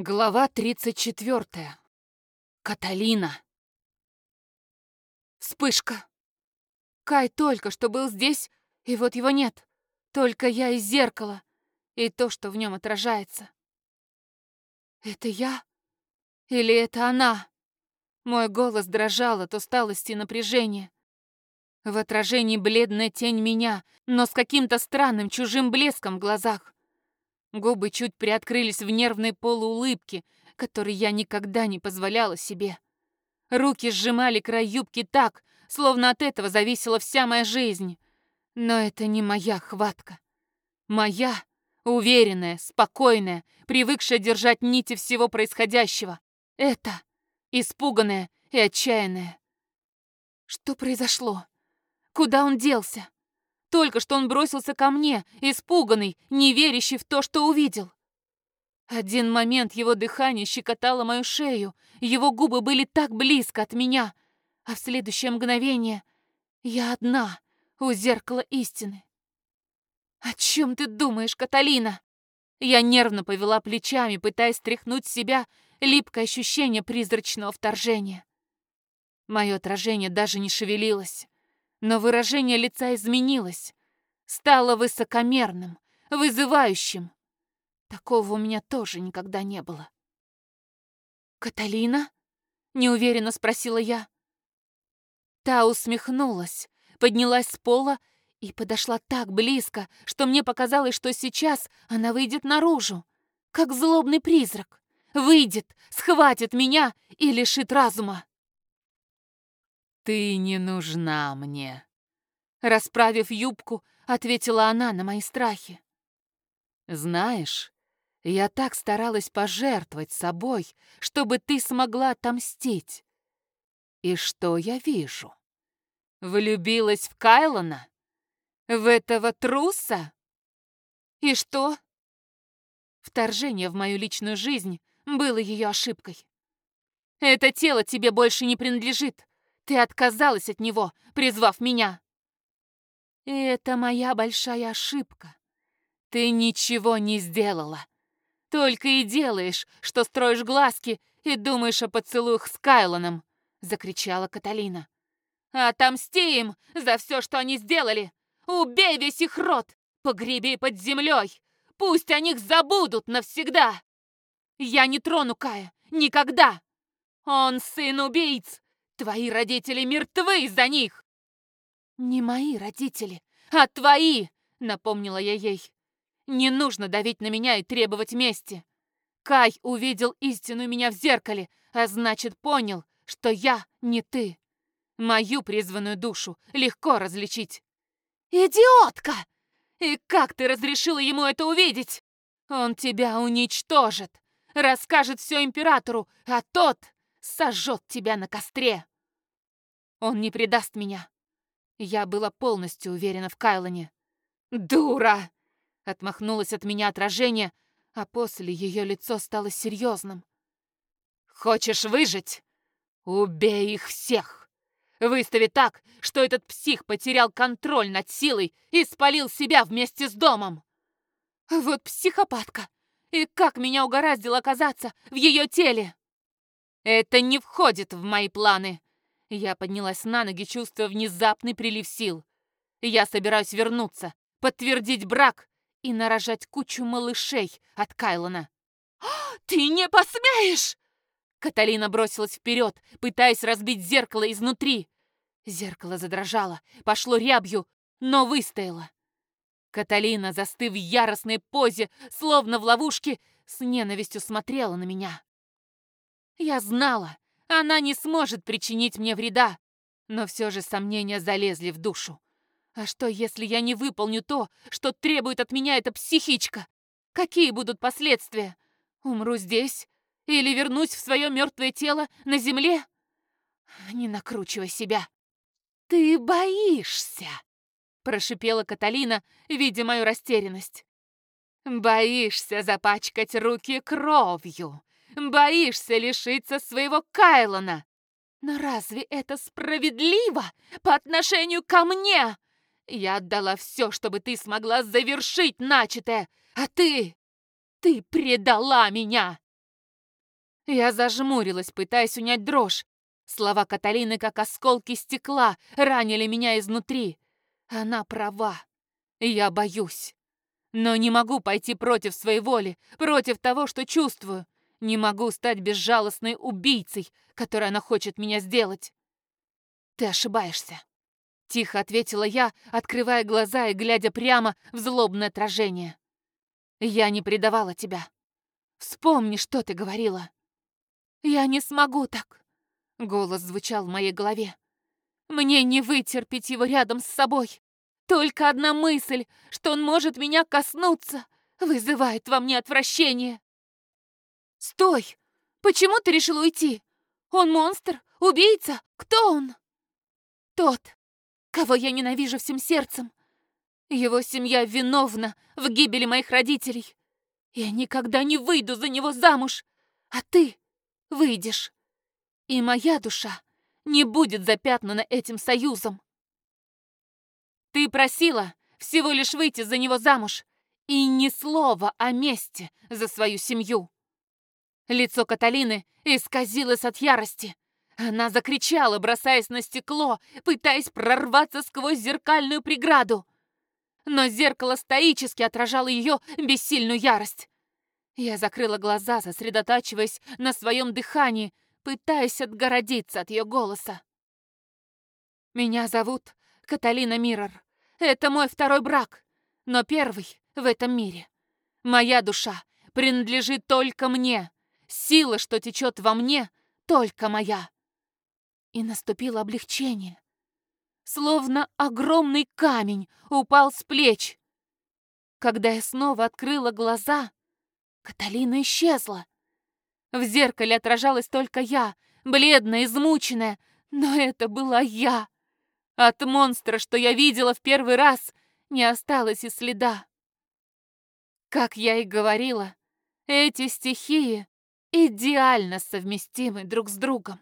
Глава 34. Каталина. Вспышка. Кай только что был здесь, и вот его нет. Только я из зеркала, и то, что в нем отражается. Это я? Или это она? Мой голос дрожал от усталости и напряжения. В отражении бледная тень меня, но с каким-то странным чужим блеском в глазах. Губы чуть приоткрылись в нервной полуулыбке, которой я никогда не позволяла себе. Руки сжимали край юбки так, словно от этого зависела вся моя жизнь. Но это не моя хватка. Моя, уверенная, спокойная, привыкшая держать нити всего происходящего. Это испуганная и отчаянная. Что произошло? Куда он делся? Только что он бросился ко мне, испуганный, не верящий в то, что увидел. Один момент его дыхание щекотало мою шею, его губы были так близко от меня, а в следующее мгновение я одна у зеркала истины. «О чем ты думаешь, Каталина?» Я нервно повела плечами, пытаясь стряхнуть с себя липкое ощущение призрачного вторжения. Мое отражение даже не шевелилось. Но выражение лица изменилось, стало высокомерным, вызывающим. Такого у меня тоже никогда не было. «Каталина?» — неуверенно спросила я. Та усмехнулась, поднялась с пола и подошла так близко, что мне показалось, что сейчас она выйдет наружу, как злобный призрак. Выйдет, схватит меня и лишит разума. «Ты не нужна мне», — расправив юбку, ответила она на мои страхи. «Знаешь, я так старалась пожертвовать собой, чтобы ты смогла отомстить. И что я вижу? Влюбилась в Кайлона? В этого труса? И что? Вторжение в мою личную жизнь было ее ошибкой. Это тело тебе больше не принадлежит. Ты отказалась от него, призвав меня. Это моя большая ошибка. Ты ничего не сделала. Только и делаешь, что строишь глазки и думаешь о поцелуях с Кайлоном, закричала Каталина. Отомсти им за все, что они сделали. Убей весь их род, погреби под землей. Пусть о них забудут навсегда. Я не трону Кая, никогда. Он сын убийц, Твои родители мертвы из-за них!» «Не мои родители, а твои!» — напомнила я ей. «Не нужно давить на меня и требовать мести. Кай увидел истину меня в зеркале, а значит, понял, что я не ты. Мою призванную душу легко различить». «Идиотка! И как ты разрешила ему это увидеть? Он тебя уничтожит, расскажет все императору, а тот сожжет тебя на костре. Он не предаст меня. Я была полностью уверена в Кайлоне. «Дура!» — отмахнулось от меня отражение, а после ее лицо стало серьезным. «Хочешь выжить? Убей их всех! Выстави так, что этот псих потерял контроль над силой и спалил себя вместе с домом!» «Вот психопатка! И как меня угораздило оказаться в ее теле!» «Это не входит в мои планы!» Я поднялась на ноги, чувствуя внезапный прилив сил. Я собираюсь вернуться, подтвердить брак и нарожать кучу малышей от Кайлона. «Ты не посмеешь!» Каталина бросилась вперед, пытаясь разбить зеркало изнутри. Зеркало задрожало, пошло рябью, но выстояло. Каталина, застыв в яростной позе, словно в ловушке, с ненавистью смотрела на меня. Я знала, она не сможет причинить мне вреда. Но все же сомнения залезли в душу. А что, если я не выполню то, что требует от меня эта психичка? Какие будут последствия? Умру здесь? Или вернусь в свое мертвое тело на земле? Не накручивай себя. Ты боишься, прошипела Каталина, видя мою растерянность. Боишься запачкать руки кровью, Боишься лишиться своего Кайлона. Но разве это справедливо по отношению ко мне? Я отдала все, чтобы ты смогла завершить начатое, а ты... Ты предала меня!» Я зажмурилась, пытаясь унять дрожь. Слова Каталины, как осколки стекла, ранили меня изнутри. Она права. Я боюсь. Но не могу пойти против своей воли, против того, что чувствую. Не могу стать безжалостной убийцей, которой она хочет меня сделать. Ты ошибаешься. Тихо ответила я, открывая глаза и глядя прямо в злобное отражение. Я не предавала тебя. Вспомни, что ты говорила. Я не смогу так. Голос звучал в моей голове. Мне не вытерпеть его рядом с собой. Только одна мысль, что он может меня коснуться, вызывает во мне отвращение. Стой! Почему ты решил уйти? Он монстр? Убийца? Кто он? Тот, кого я ненавижу всем сердцем. Его семья виновна в гибели моих родителей. Я никогда не выйду за него замуж, а ты выйдешь. И моя душа не будет запятнана этим союзом. Ты просила всего лишь выйти за него замуж и ни слова о мести за свою семью. Лицо Каталины исказилось от ярости. Она закричала, бросаясь на стекло, пытаясь прорваться сквозь зеркальную преграду. Но зеркало стоически отражало ее бессильную ярость. Я закрыла глаза, сосредотачиваясь на своем дыхании, пытаясь отгородиться от ее голоса. «Меня зовут Каталина Миррор. Это мой второй брак, но первый в этом мире. Моя душа принадлежит только мне. Сила, что течет во мне, только моя и наступило облегчение. Словно огромный камень упал с плеч. Когда я снова открыла глаза, Каталина исчезла. В зеркале отражалась только я, бледная, измученная, но это была я. От монстра, что я видела в первый раз, не осталось и следа. Как я и говорила, эти стихии идеально совместимы друг с другом.